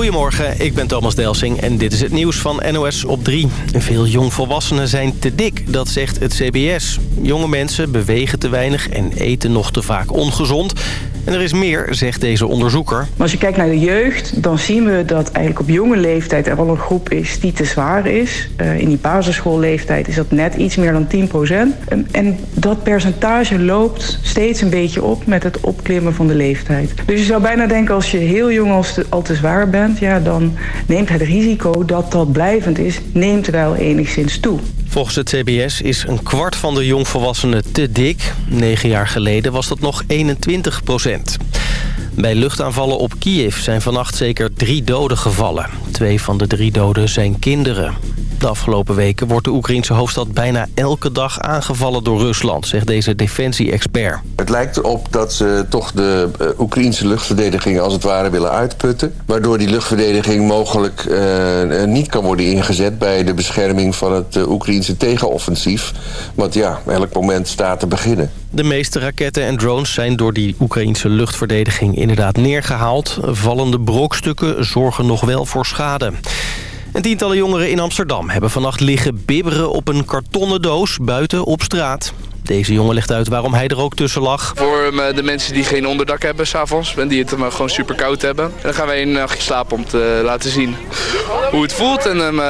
Goedemorgen, ik ben Thomas Delsing en dit is het nieuws van NOS op 3. Veel jongvolwassenen zijn te dik, dat zegt het CBS. Jonge mensen bewegen te weinig en eten nog te vaak ongezond. En er is meer, zegt deze onderzoeker. Als je kijkt naar de jeugd, dan zien we dat eigenlijk op jonge leeftijd er wel een groep is die te zwaar is. Uh, in die basisschoolleeftijd is dat net iets meer dan 10 procent. En, dat percentage loopt steeds een beetje op met het opklimmen van de leeftijd. Dus je zou bijna denken als je heel jong al te zwaar bent, ja, dan neemt het risico dat dat blijvend is, neemt wel enigszins toe. Volgens het CBS is een kwart van de jongvolwassenen te dik. Negen jaar geleden was dat nog 21 procent. Bij luchtaanvallen op Kiev zijn vannacht zeker drie doden gevallen. Twee van de drie doden zijn kinderen. De afgelopen weken wordt de Oekraïnse hoofdstad bijna elke dag aangevallen door Rusland, zegt deze defensie-expert. Het lijkt erop dat ze toch de uh, Oekraïnse luchtverdediging als het ware willen uitputten. Waardoor die luchtverdediging mogelijk uh, niet kan worden ingezet bij de bescherming van het Oekraïnse tegenoffensief. Want ja, elk moment staat te beginnen. De meeste raketten en drones zijn door die Oekraïnse luchtverdediging inderdaad neergehaald. Vallende brokstukken zorgen nog wel voor schade. En tientallen jongeren in Amsterdam hebben vannacht liggen bibberen op een kartonnen doos buiten op straat. Deze jongen legt uit waarom hij er ook tussen lag. Voor eh, de mensen die geen onderdak hebben s'avonds en die het maar gewoon super koud hebben. En dan gaan wij een nachtje slapen om te laten zien hoe het voelt. En dan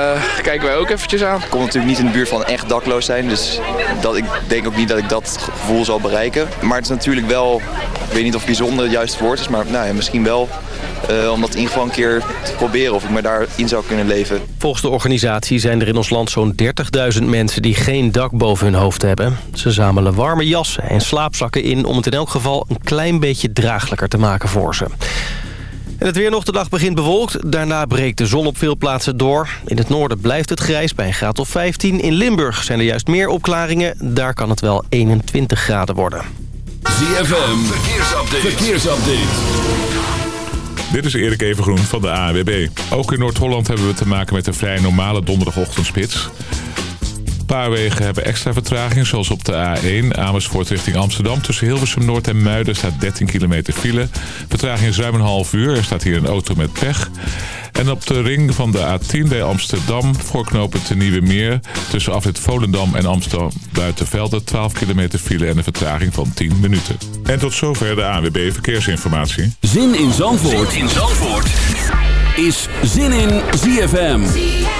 kijken wij ook eventjes aan. Ik kom natuurlijk niet in de buurt van echt dakloos zijn. Dus dat, ik denk ook niet dat ik dat gevoel zal bereiken. Maar het is natuurlijk wel, ik weet niet of bijzonder het juiste woord is. Maar nou ja, misschien wel uh, om dat in ieder geval een keer te proberen of ik me daarin zou kunnen leven. Volgens de organisatie zijn er in ons land zo'n 30.000 mensen die geen dak boven hun hoofd hebben. Ze zamelen warme jassen en slaapzakken in om het in elk geval een klein beetje draaglijker te maken voor ze. En het weer nog de dag begint bewolkt. Daarna breekt de zon op veel plaatsen door. In het noorden blijft het grijs bij een graad of 15. In Limburg zijn er juist meer opklaringen. Daar kan het wel 21 graden worden. ZFM, verkeersupdate. verkeersupdate. Dit is Erik Evengroen van de ANWB. Ook in Noord-Holland hebben we te maken met een vrij normale donderdagochtendspits. Een paar wegen hebben extra vertraging, zoals op de A1 Amersfoort richting Amsterdam. Tussen Hilversum Noord en Muiden staat 13 kilometer file. Vertraging is ruim een half uur. Er staat hier een auto met pech. En op de ring van de A10 bij Amsterdam voorknopen te Nieuwe Meer... tussen afrit Volendam en Amsterdam Buitenvelden 12 kilometer file en een vertraging van 10 minuten. En tot zover de ANWB Verkeersinformatie. Zin in Zandvoort, zin in Zandvoort. is Zin in ZFM.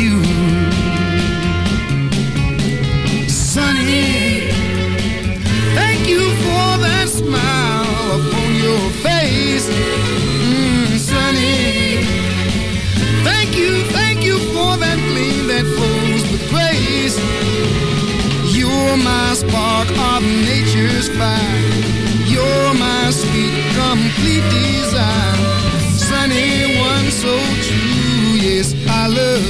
You. Sunny, thank you for that smile upon your face mm, sunny. Thank you, thank you for that gleam that flows with grace. You're my spark of nature's fire. You're my sweet, complete desire. Sunny one so true, yes, I love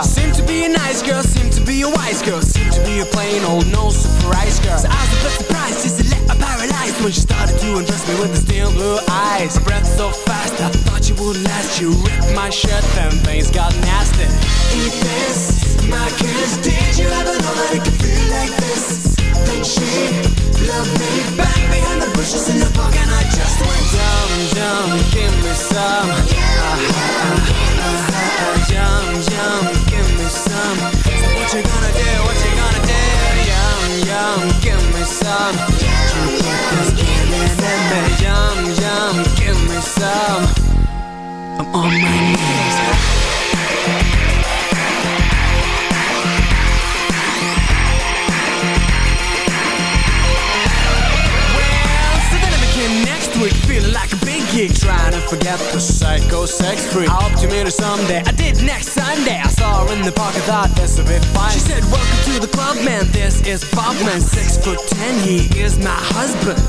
Seemed to be a nice girl, seem to be a wise girl, Seem to be a plain old no surprise girl. So I was a bit surprised, just a little paralyzed when she started to undress me with the steel blue eyes. Her breath so fast, I thought you would last. You ripped my shirt, then things got nasty. Eat this, my kiss. Forget the psycho sex freak. I hope to meet her someday. I did next Sunday. I saw her in the park. I thought this would be fine. She said, "Welcome to the club, man. This is Bob, man. Six foot ten. He is my husband."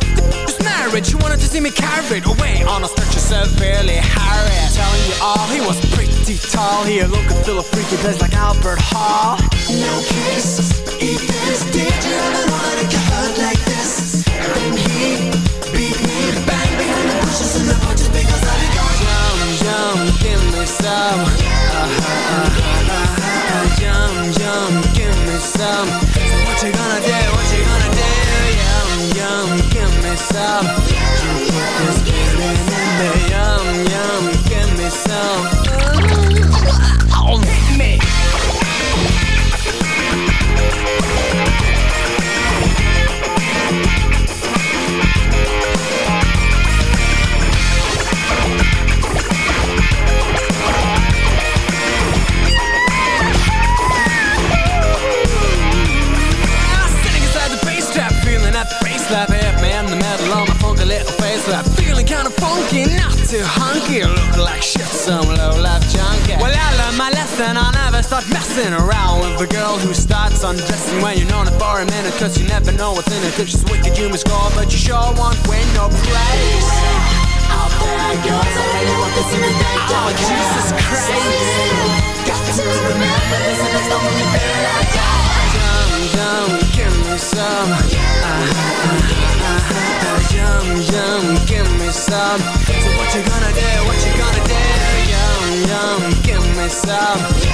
Married. She wanted to see me carried away on a stretcher severely harried. Telling you all, he was pretty tall. He looked and feel a freaky place like Albert Hall. No kiss, eat this. Did you ever it could hurt like this? Then he beat me bang behind the bushes in the bushes because I did Yum, yum, give me some. Uh-huh, uh-huh, uh-huh. Yum, yum, give me some. So what you gonna do? Know what's in it. If she's wicked, you must score, but you sure won't win no praise. Out there goes, I really want this in the day. Oh, Jesus Christ. Got to remember this, and it's the only thing I got. Yum, yum, give me some. Yum, yum, give me some. So what you gonna do? What you gonna do? Yum, yum, give me some.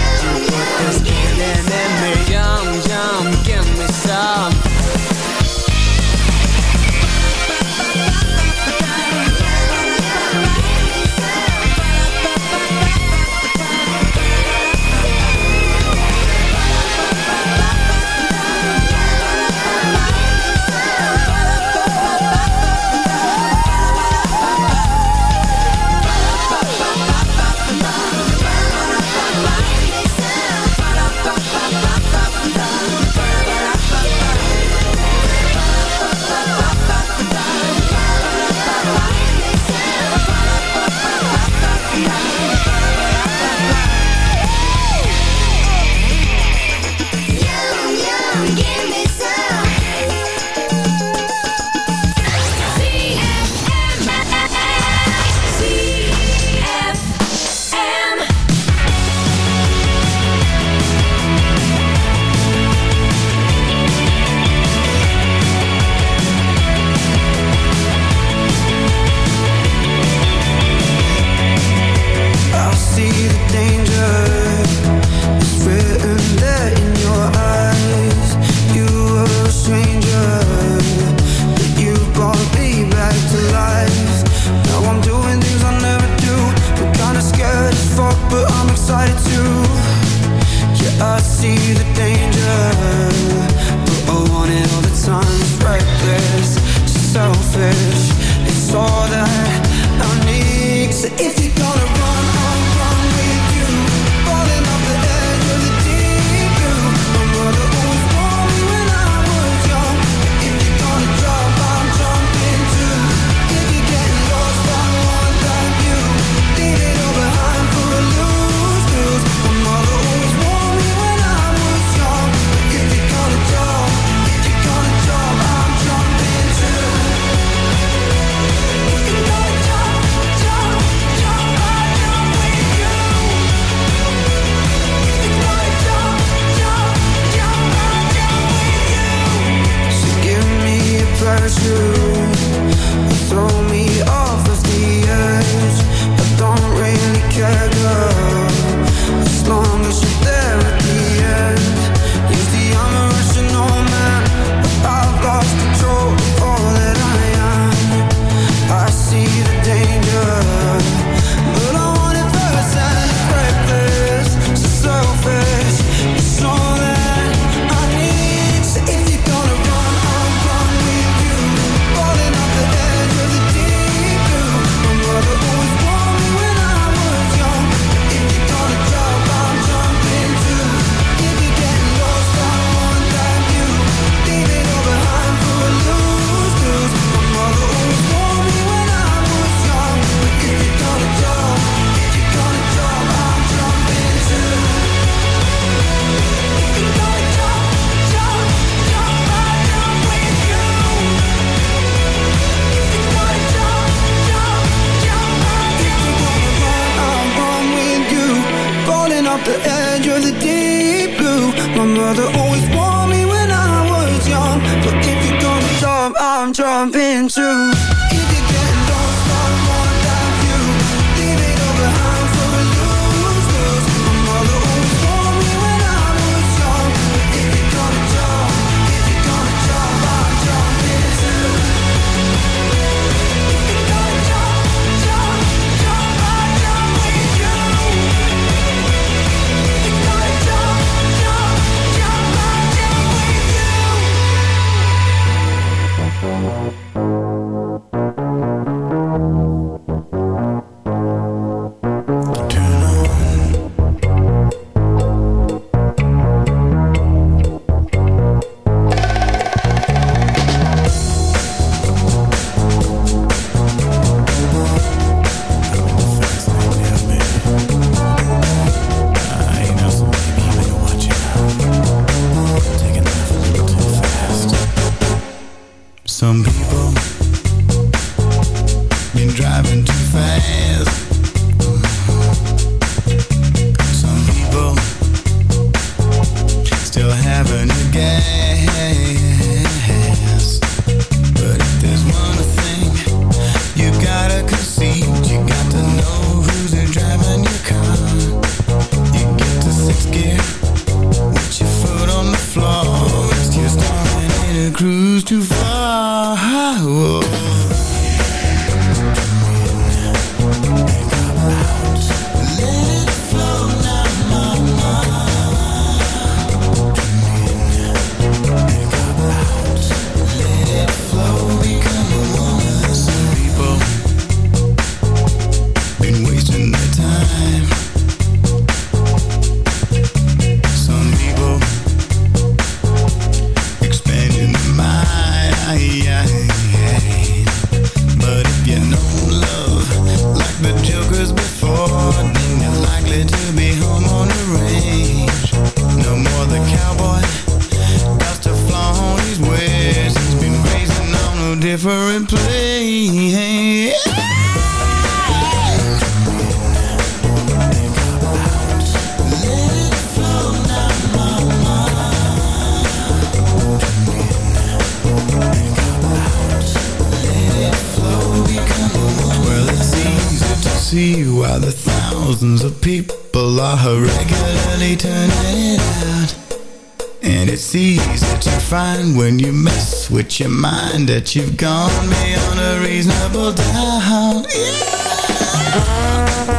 your you mind that you've gone beyond a reasonable doubt. Yeah.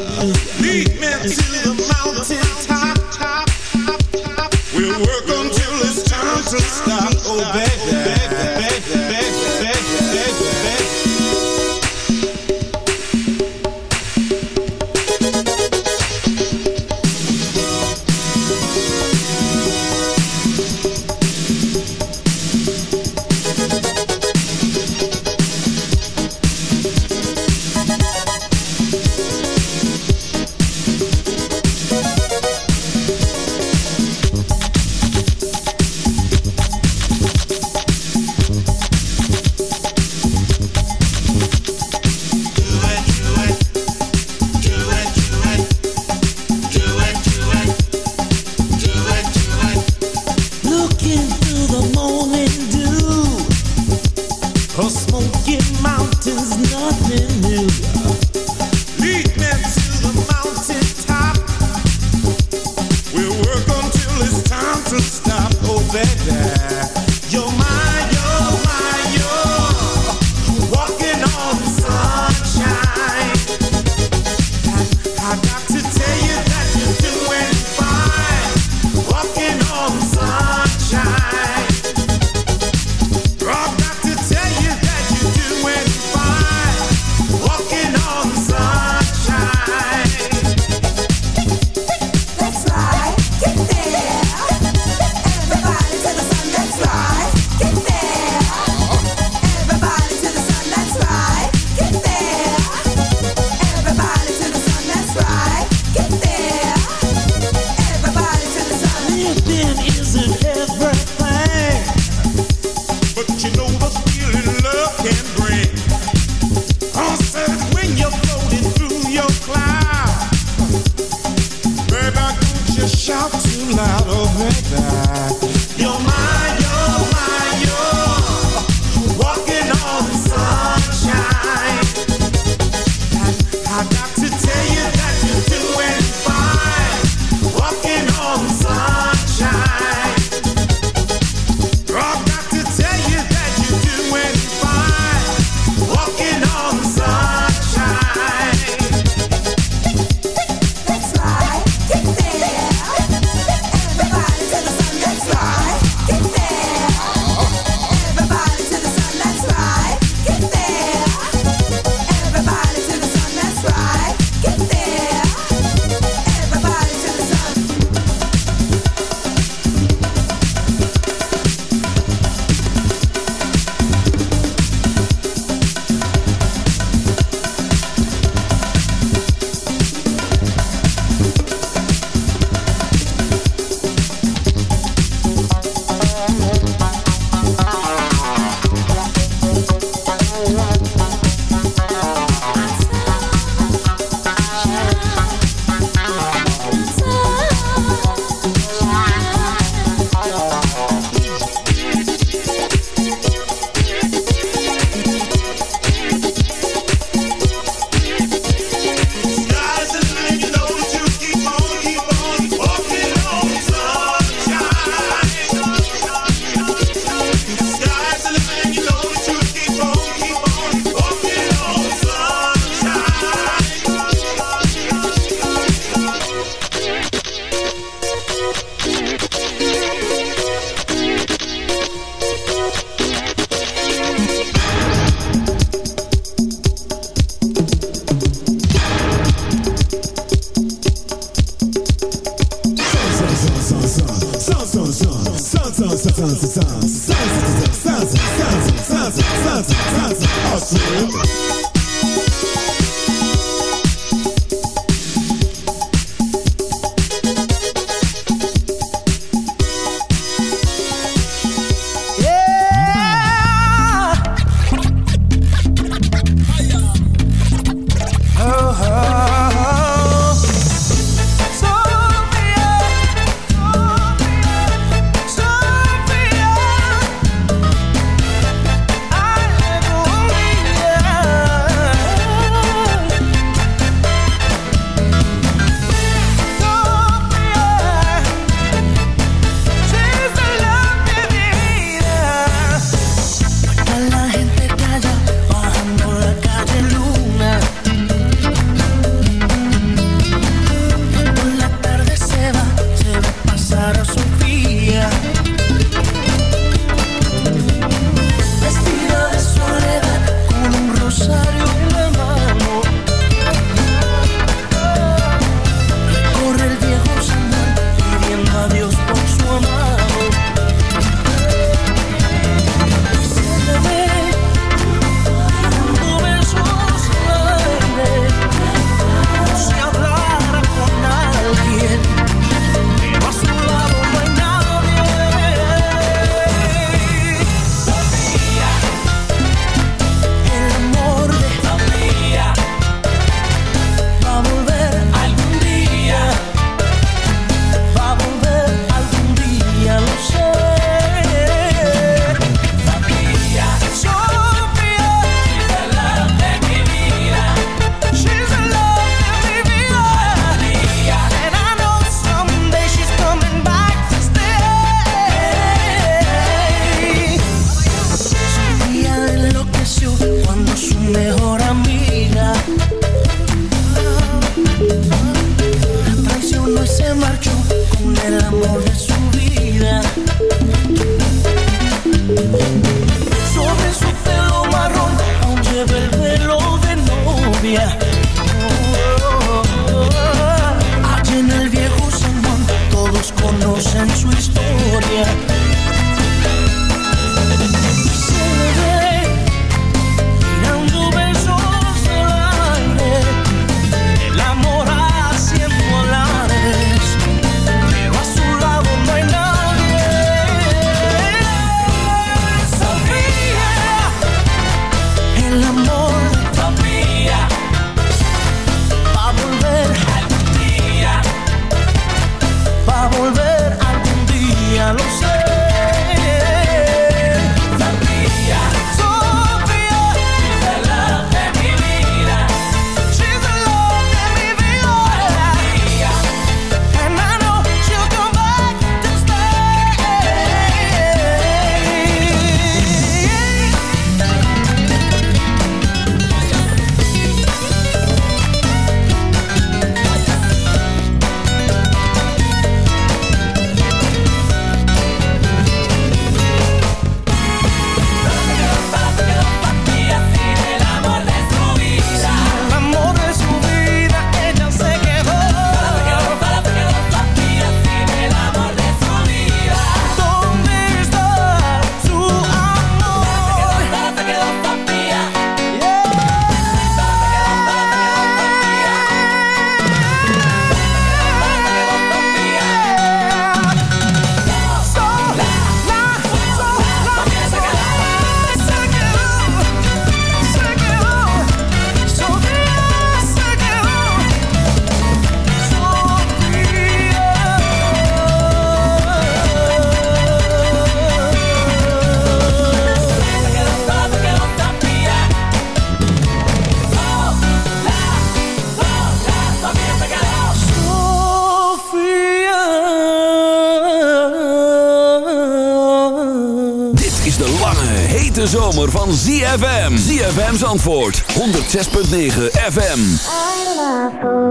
Zandvoort 106.9 FM. I love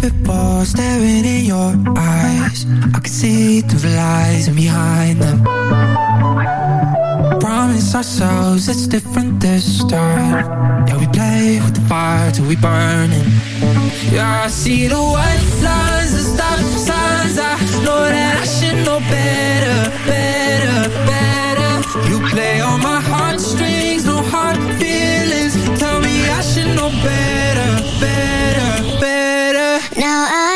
People staring in your eyes I can see the lies behind them it's ourselves, it's different this time. Yeah, we play with the fire till we burn it. Yeah, I see the white lines, the stop signs. I know that I should know better, better, better. You play on my heartstrings, no hard feelings. Tell me I should know better, better, better. Now I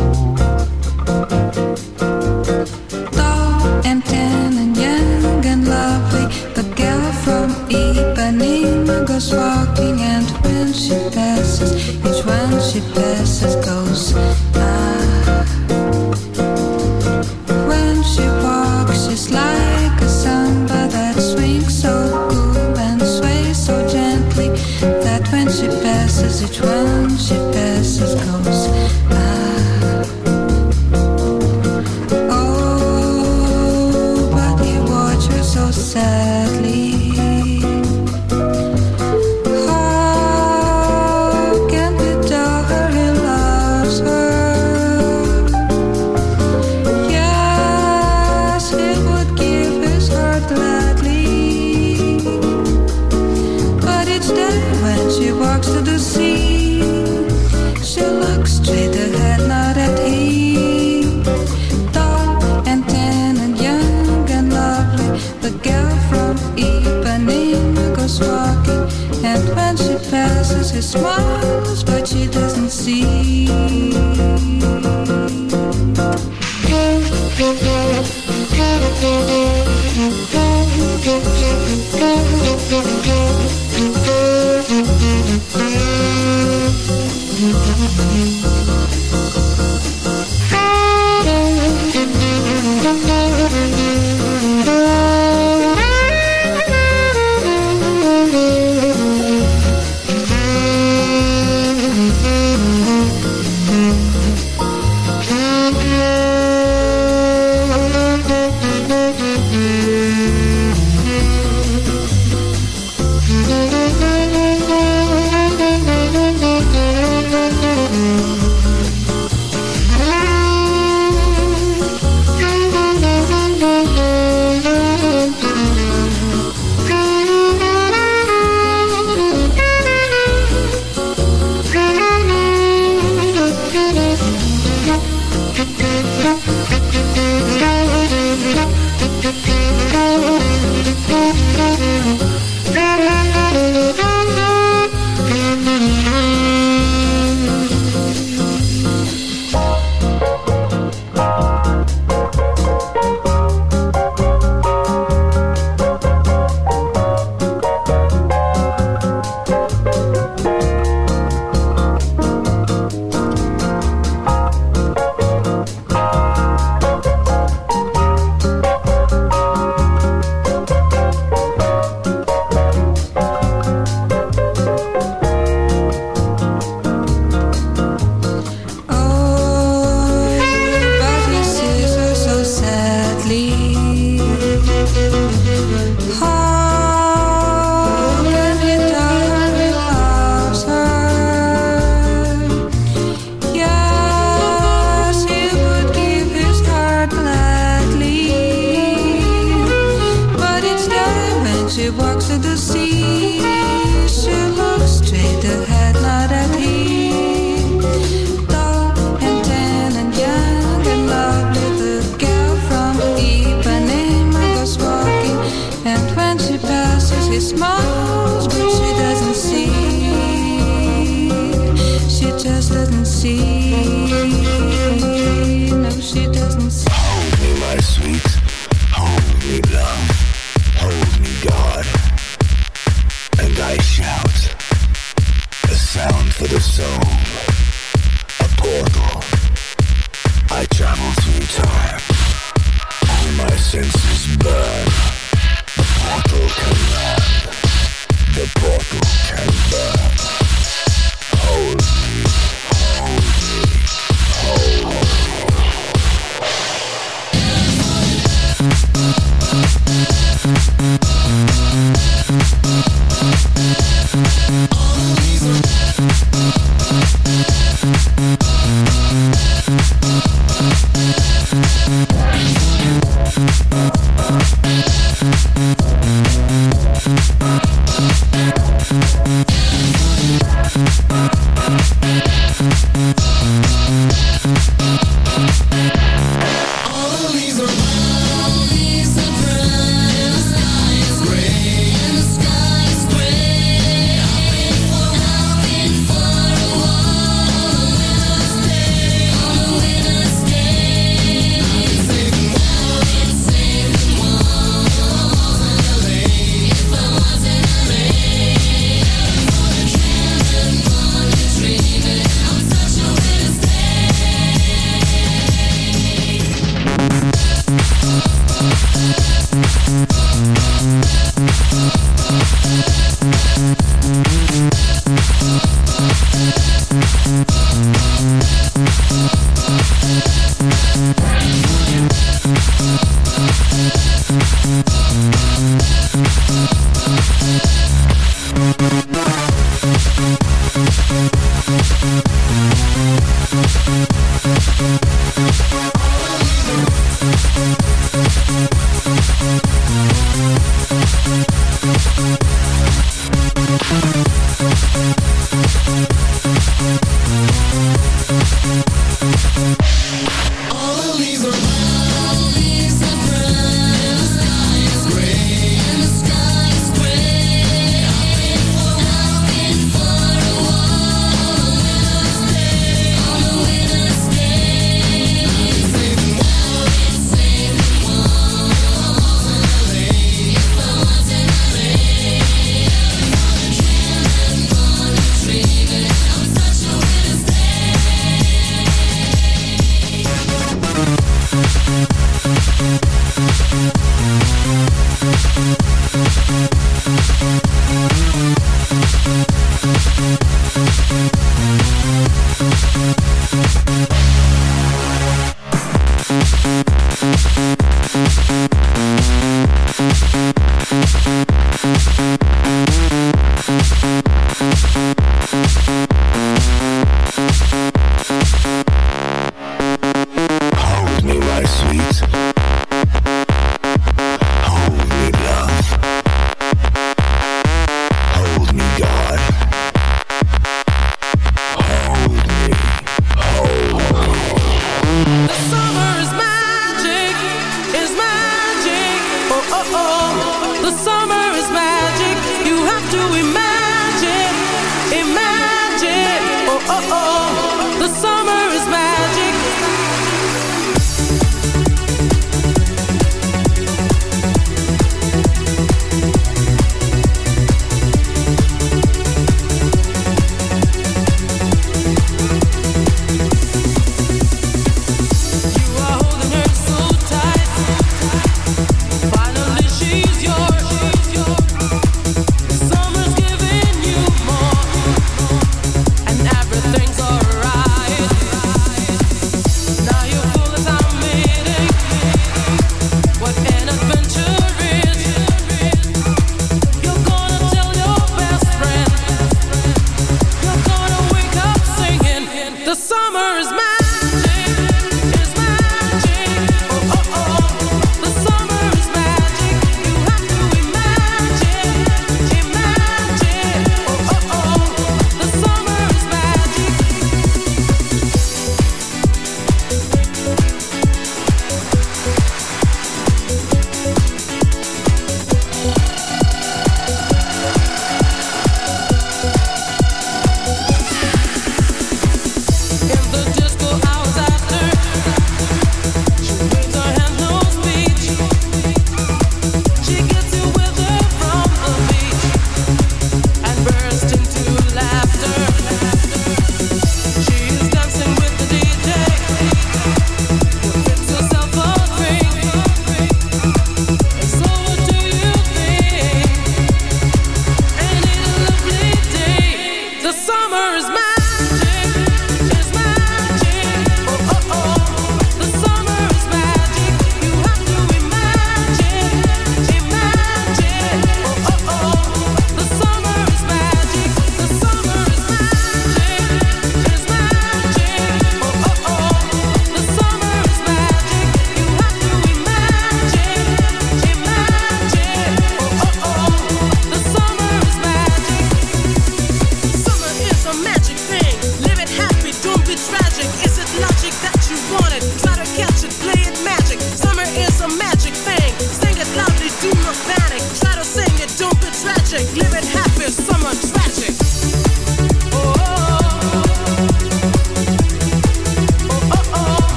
senses burn.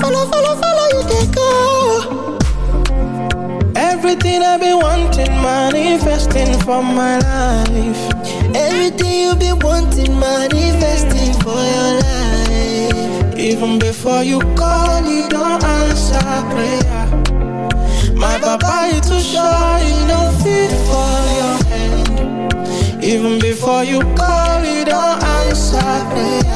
follow, follow, follow you they go. Everything I've been wanting, manifesting for my life. Everything you been wanting, manifesting for your life. Even before you call, you don't answer prayer. My papa is too shy, he no fit for your hand. Even before you call, you don't answer prayer.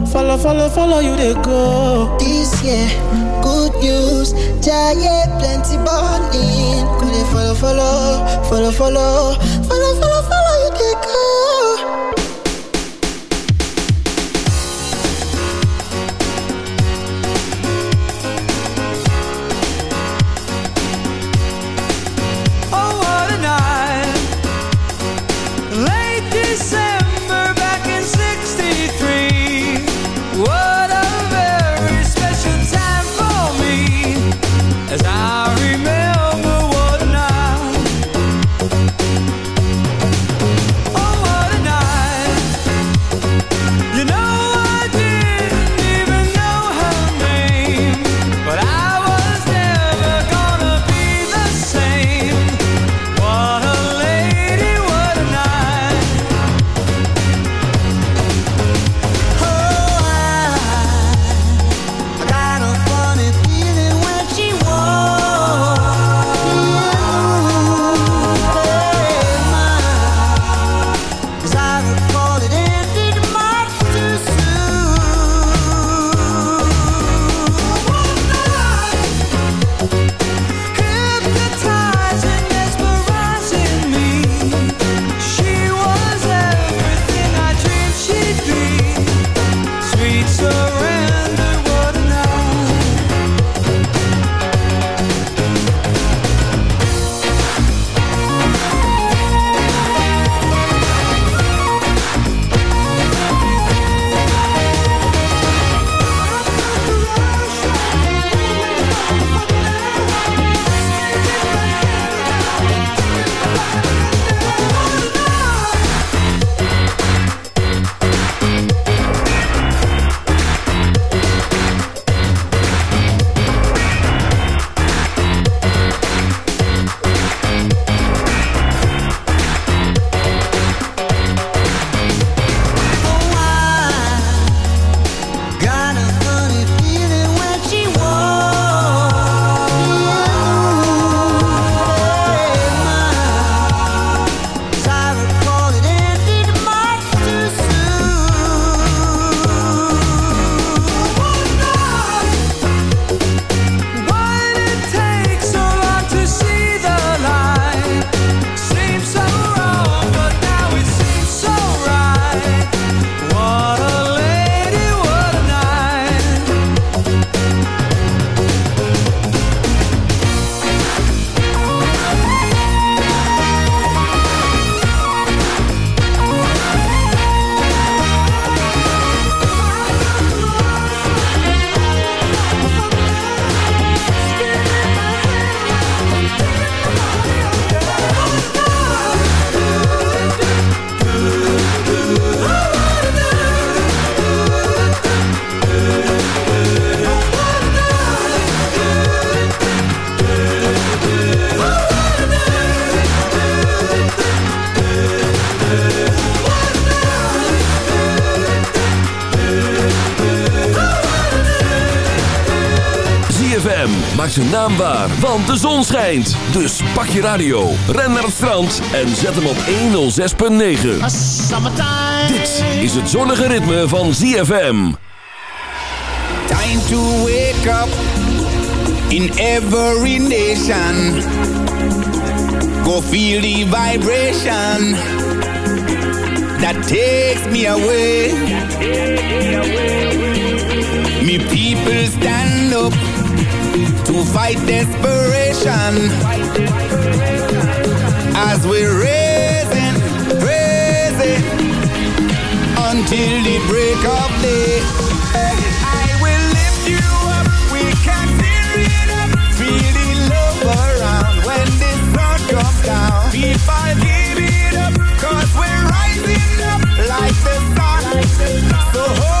follow, follow, follow you they go. This year, good news, giant plenty bonding. Go they follow, follow, follow, follow, Want de zon schijnt. Dus pak je radio, ren naar het strand en zet hem op 106.9. Dit is het zonnige ritme van ZFM. Time to wake up in every nation. Go feel the vibration that takes me away. Me people stand up fight desperation as we're raising, raising until the break of day. I will lift you up. We can tear it up. Feel the love around when sun comes down. People give it we're rising up like the sun. So hold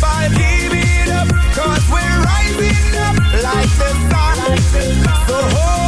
People give it up, cause we're rising up like the sun. So hold on.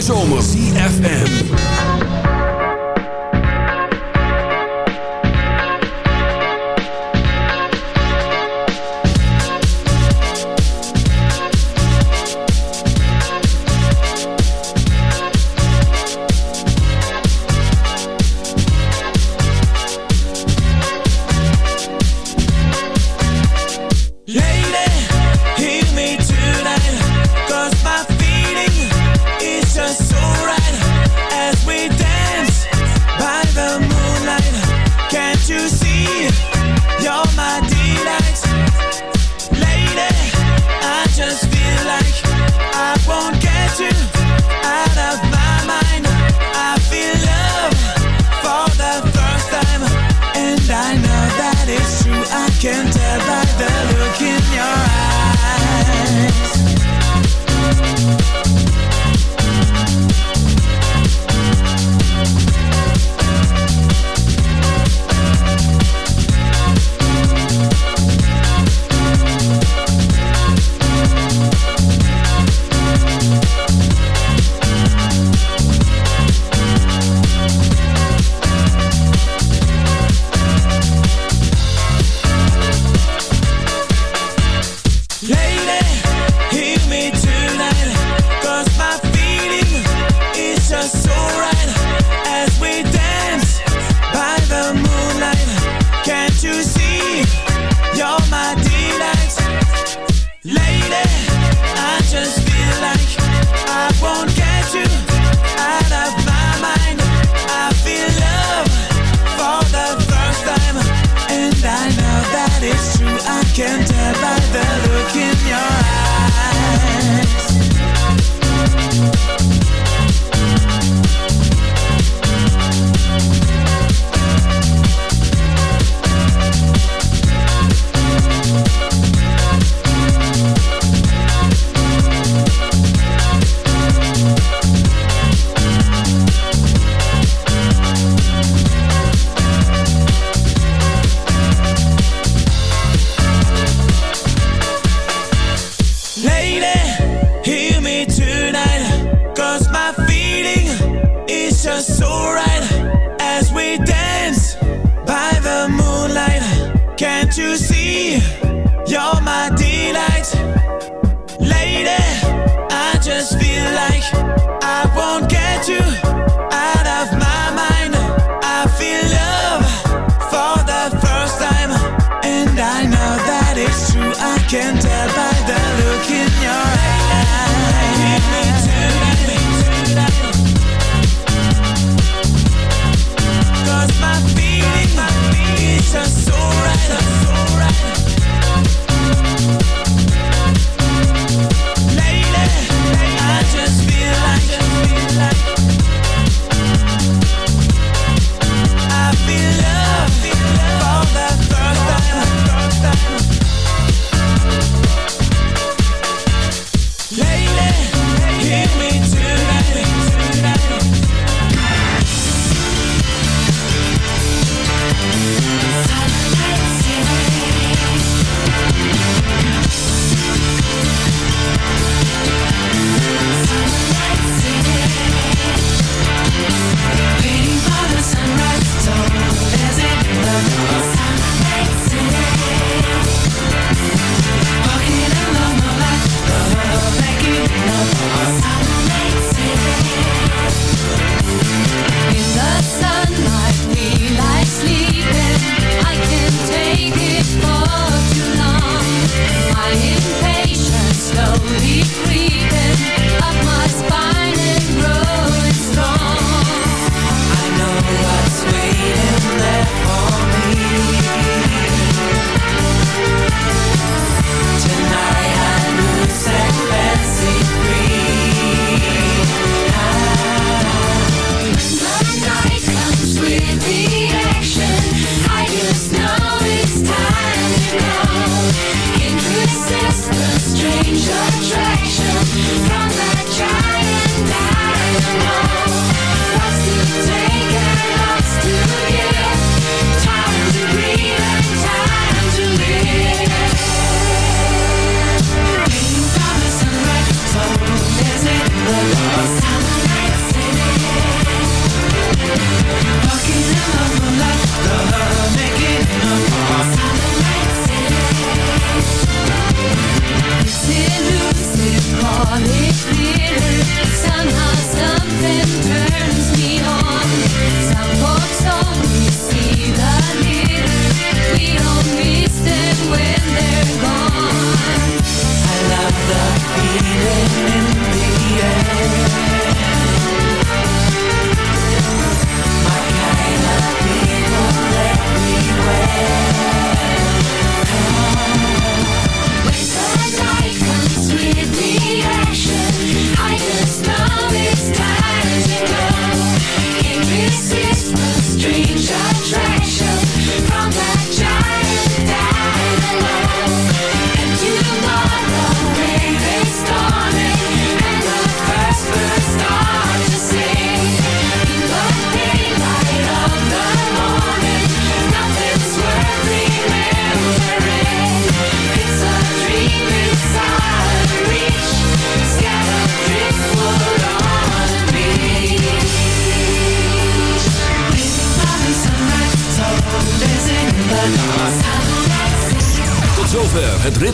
zomer. CFM.